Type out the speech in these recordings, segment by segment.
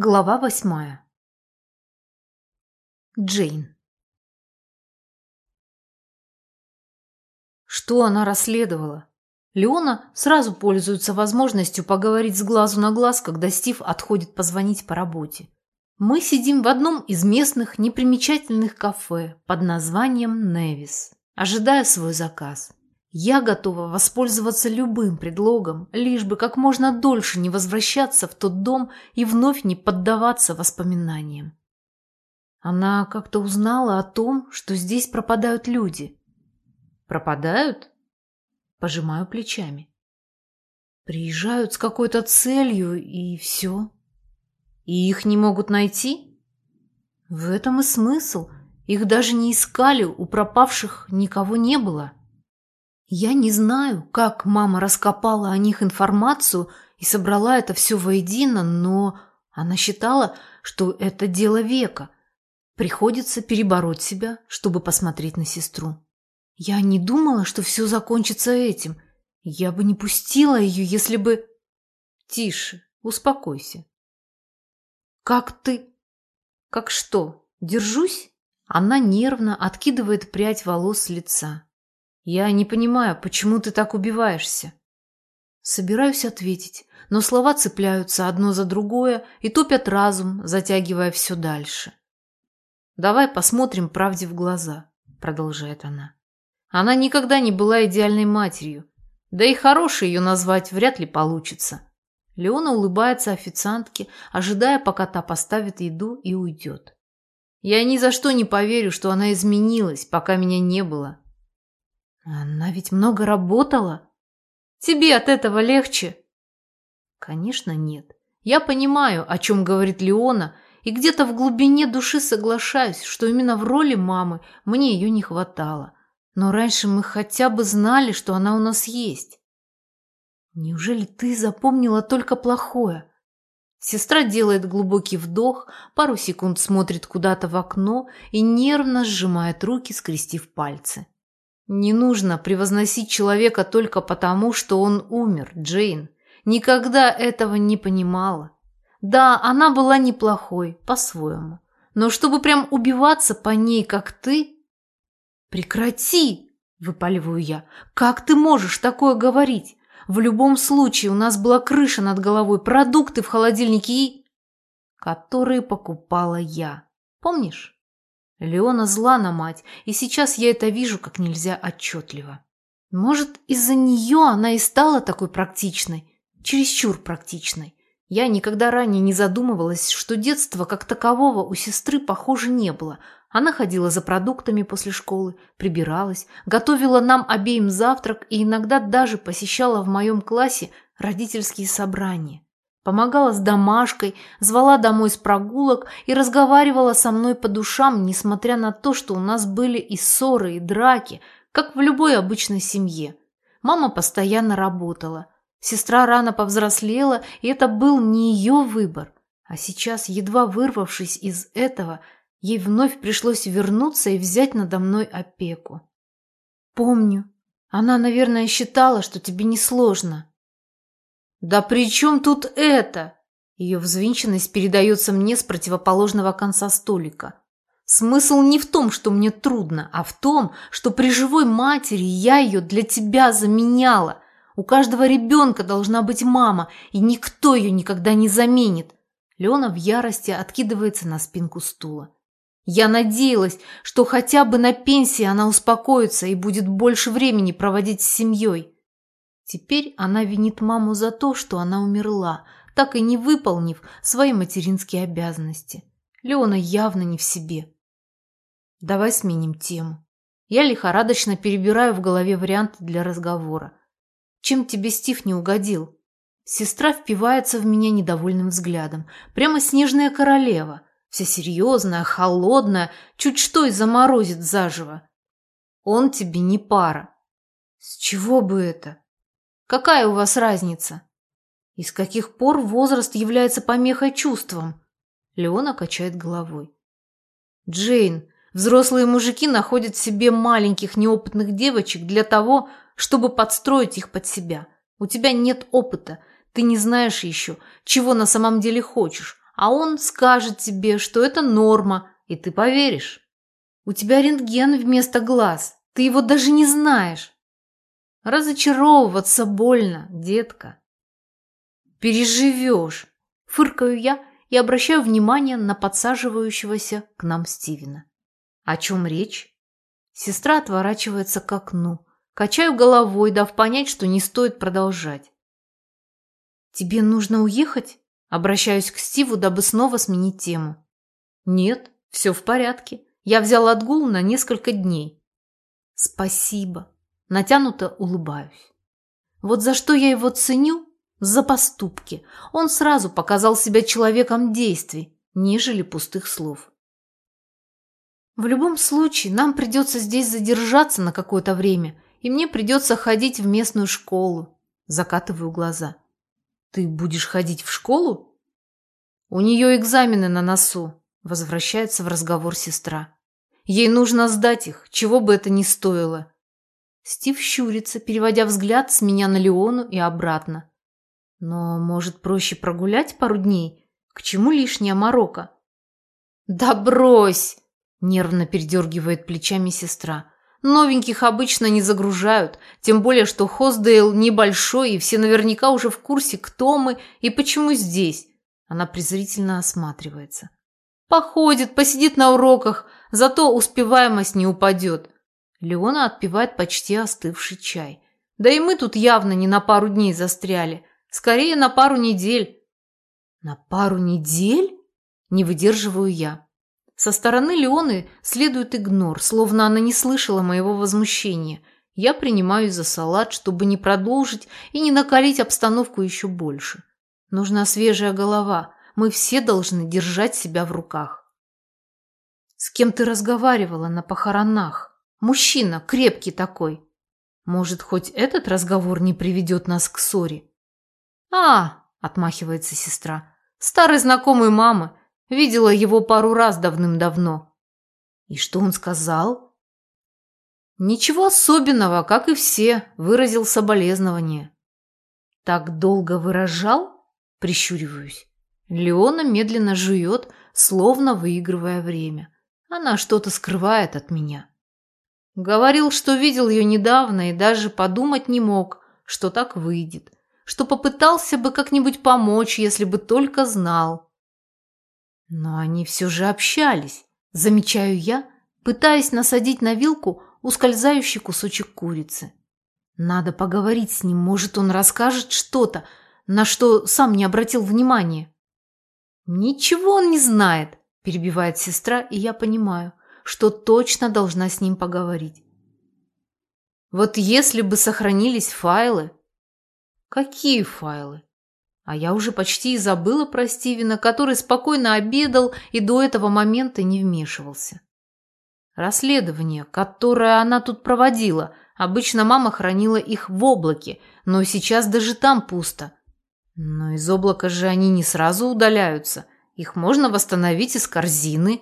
Глава восьмая. Джейн. Что она расследовала? Леона сразу пользуется возможностью поговорить с глазу на глаз, когда Стив отходит позвонить по работе. Мы сидим в одном из местных непримечательных кафе под названием «Невис», ожидая свой заказ. Я готова воспользоваться любым предлогом, лишь бы как можно дольше не возвращаться в тот дом и вновь не поддаваться воспоминаниям. Она как-то узнала о том, что здесь пропадают люди. Пропадают? Пожимаю плечами. Приезжают с какой-то целью, и все. И их не могут найти? В этом и смысл. Их даже не искали, у пропавших никого не было. Я не знаю, как мама раскопала о них информацию и собрала это все воедино, но она считала, что это дело века. Приходится перебороть себя, чтобы посмотреть на сестру. Я не думала, что все закончится этим. Я бы не пустила ее, если бы... Тише, успокойся. Как ты? Как что, держусь? Она нервно откидывает прядь волос с лица. «Я не понимаю, почему ты так убиваешься?» Собираюсь ответить, но слова цепляются одно за другое и топят разум, затягивая все дальше. «Давай посмотрим правде в глаза», — продолжает она. «Она никогда не была идеальной матерью, да и хорошей ее назвать вряд ли получится». Леона улыбается официантке, ожидая, пока та поставит еду и уйдет. «Я ни за что не поверю, что она изменилась, пока меня не было. Она ведь много работала. Тебе от этого легче? Конечно, нет. Я понимаю, о чем говорит Леона, и где-то в глубине души соглашаюсь, что именно в роли мамы мне ее не хватало. Но раньше мы хотя бы знали, что она у нас есть. Неужели ты запомнила только плохое? Сестра делает глубокий вдох, пару секунд смотрит куда-то в окно и нервно сжимает руки, скрестив пальцы. Не нужно превозносить человека только потому, что он умер, Джейн. Никогда этого не понимала. Да, она была неплохой, по-своему. Но чтобы прям убиваться по ней, как ты... Прекрати, выпаливаю я. Как ты можешь такое говорить? В любом случае у нас была крыша над головой, продукты в холодильнике и... Которые покупала я. Помнишь? Леона зла на мать, и сейчас я это вижу как нельзя отчетливо. Может, из-за нее она и стала такой практичной, чересчур практичной. Я никогда ранее не задумывалась, что детства как такового у сестры, похоже, не было. Она ходила за продуктами после школы, прибиралась, готовила нам обеим завтрак и иногда даже посещала в моем классе родительские собрания. Помогала с домашкой, звала домой с прогулок и разговаривала со мной по душам, несмотря на то, что у нас были и ссоры, и драки, как в любой обычной семье. Мама постоянно работала. Сестра рано повзрослела, и это был не ее выбор. А сейчас, едва вырвавшись из этого, ей вновь пришлось вернуться и взять надо мной опеку. «Помню. Она, наверное, считала, что тебе несложно. «Да при чем тут это?» Ее взвинченность передается мне с противоположного конца столика. Смысл не в том, что мне трудно, а в том, что при живой матери я ее для тебя заменяла. У каждого ребенка должна быть мама, и никто ее никогда не заменит. Леона в ярости откидывается на спинку стула. Я надеялась, что хотя бы на пенсии она успокоится и будет больше времени проводить с семьей. Теперь она винит маму за то, что она умерла, так и не выполнив свои материнские обязанности. Леона явно не в себе. Давай сменим тему. Я лихорадочно перебираю в голове варианты для разговора. Чем тебе Стив не угодил? Сестра впивается в меня недовольным взглядом. Прямо снежная королева. Вся серьезная, холодная, чуть что и заморозит заживо. Он тебе не пара. С чего бы это? Какая у вас разница? И с каких пор возраст является помехой чувствам? Леона качает головой. Джейн, взрослые мужики находят в себе маленьких неопытных девочек для того, чтобы подстроить их под себя. У тебя нет опыта, ты не знаешь еще, чего на самом деле хочешь, а он скажет тебе, что это норма, и ты поверишь. У тебя рентген вместо глаз, ты его даже не знаешь. Разочаровываться больно, детка. Переживешь, фыркаю я и обращаю внимание на подсаживающегося к нам Стивена. О чем речь? Сестра отворачивается к окну. Качаю головой, дав понять, что не стоит продолжать. «Тебе нужно уехать?» Обращаюсь к Стиву, дабы снова сменить тему. «Нет, все в порядке. Я взял отгул на несколько дней». «Спасибо». Натянуто улыбаюсь. Вот за что я его ценю? За поступки. Он сразу показал себя человеком действий, нежели пустых слов. В любом случае, нам придется здесь задержаться на какое-то время, и мне придется ходить в местную школу. Закатываю глаза. Ты будешь ходить в школу? У нее экзамены на носу, возвращается в разговор сестра. Ей нужно сдать их, чего бы это ни стоило. Стив щурится, переводя взгляд с меня на Леону и обратно. Но, может, проще прогулять пару дней? К чему лишняя морока? Да брось! Нервно передергивает плечами сестра. Новеньких обычно не загружают, тем более, что Хоздейл небольшой, и все наверняка уже в курсе, кто мы и почему здесь. Она презрительно осматривается. Походит, посидит на уроках, зато успеваемость не упадет. Леона отпивает почти остывший чай. Да и мы тут явно не на пару дней застряли. Скорее, на пару недель. На пару недель? Не выдерживаю я. Со стороны Леоны следует игнор, словно она не слышала моего возмущения. Я принимаюсь за салат, чтобы не продолжить и не накалить обстановку еще больше. Нужна свежая голова. Мы все должны держать себя в руках. С кем ты разговаривала на похоронах? Мужчина, крепкий такой. Может, хоть этот разговор не приведет нас к ссоре? А, отмахивается сестра, старый знакомый мамы, Видела его пару раз давным-давно. И что он сказал? Ничего особенного, как и все, выразил соболезнование. Так долго выражал? Прищуриваюсь. Леона медленно жует, словно выигрывая время. Она что-то скрывает от меня. Говорил, что видел ее недавно и даже подумать не мог, что так выйдет, что попытался бы как-нибудь помочь, если бы только знал. Но они все же общались, замечаю я, пытаясь насадить на вилку ускользающий кусочек курицы. Надо поговорить с ним, может, он расскажет что-то, на что сам не обратил внимания. Ничего он не знает, перебивает сестра, и я понимаю, что точно должна с ним поговорить. Вот если бы сохранились файлы... Какие файлы? А я уже почти и забыла про Стивена, который спокойно обедал и до этого момента не вмешивался. Расследование, которое она тут проводила, обычно мама хранила их в облаке, но сейчас даже там пусто. Но из облака же они не сразу удаляются, их можно восстановить из корзины.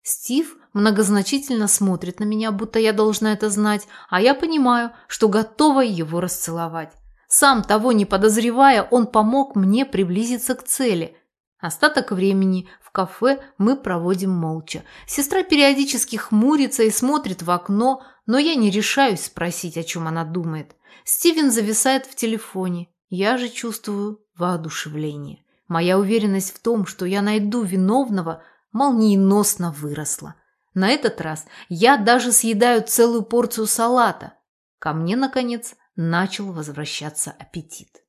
Стив многозначительно смотрит на меня, будто я должна это знать, а я понимаю, что готова его расцеловать. Сам того не подозревая, он помог мне приблизиться к цели. Остаток времени в кафе мы проводим молча. Сестра периодически хмурится и смотрит в окно, но я не решаюсь спросить, о чем она думает. Стивен зависает в телефоне. Я же чувствую воодушевление. Моя уверенность в том, что я найду виновного, молниеносно выросла. На этот раз я даже съедаю целую порцию салата. Ко мне, наконец, начал возвращаться аппетит.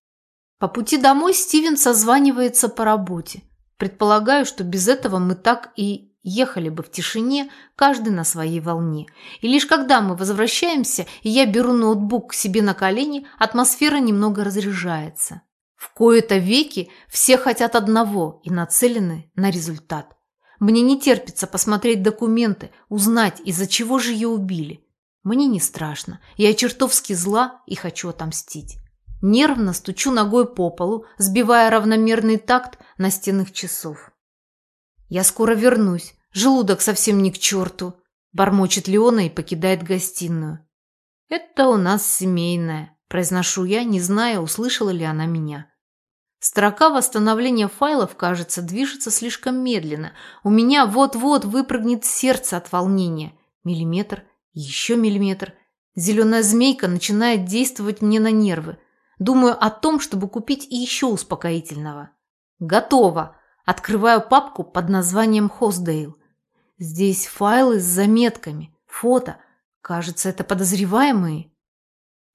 По пути домой Стивен созванивается по работе. Предполагаю, что без этого мы так и ехали бы в тишине, каждый на своей волне. И лишь когда мы возвращаемся, и я беру ноутбук к себе на колени, атмосфера немного разряжается. В кои-то веки все хотят одного и нацелены на результат. Мне не терпится посмотреть документы, узнать, из-за чего же ее убили. Мне не страшно. Я чертовски зла и хочу отомстить. Нервно стучу ногой по полу, сбивая равномерный такт настенных часов. «Я скоро вернусь. Желудок совсем не к черту», – бормочет Леона и покидает гостиную. «Это у нас семейное», – произношу я, не зная, услышала ли она меня. Строка восстановления файлов, кажется, движется слишком медленно. У меня вот-вот выпрыгнет сердце от волнения. Миллиметр, еще миллиметр. Зеленая змейка начинает действовать мне на нервы. Думаю о том, чтобы купить еще успокоительного. Готово. Открываю папку под названием «Хоздейл». Здесь файлы с заметками, фото. Кажется, это подозреваемые.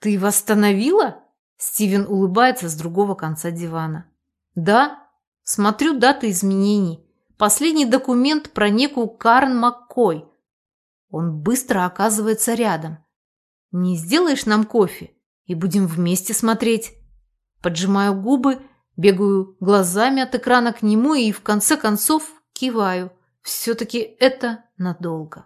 «Ты восстановила?» Стивен улыбается с другого конца дивана. «Да, смотрю даты изменений. Последний документ про некую Карн Маккой. Он быстро оказывается рядом. Не сделаешь нам кофе и будем вместе смотреть?» Поджимаю губы, бегаю глазами от экрана к нему и в конце концов киваю. Все-таки это надолго.